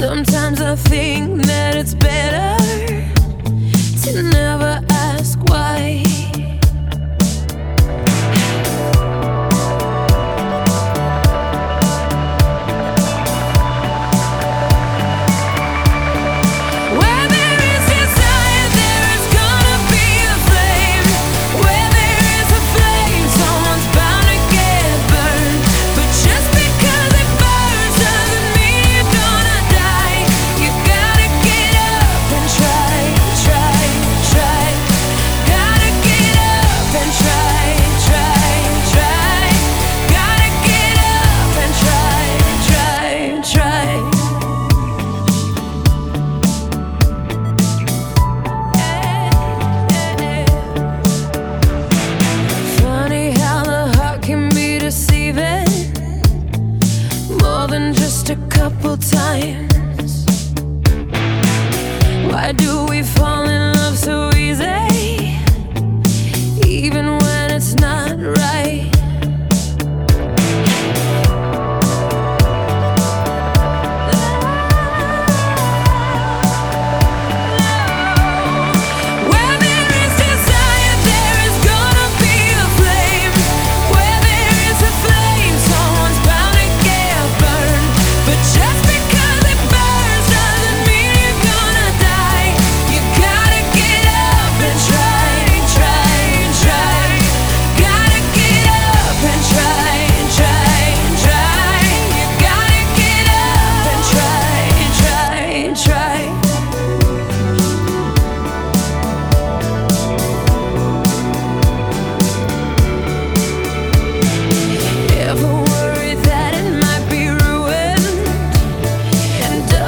Sometimes I think that it's better to never ask why. Why do we fall in love so easy? Even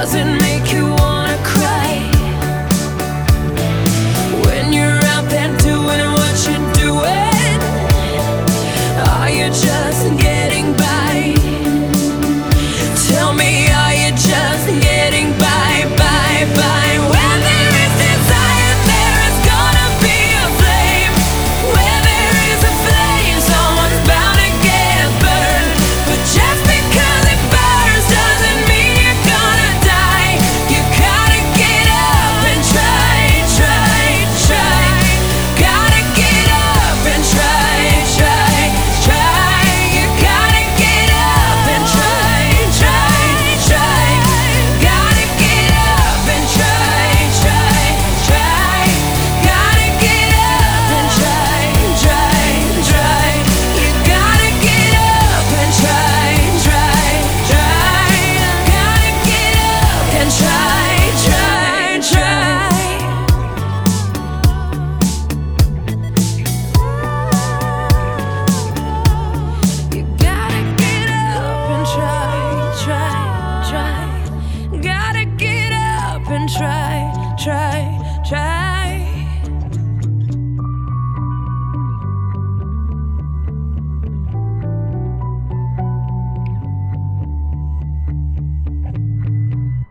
doesn't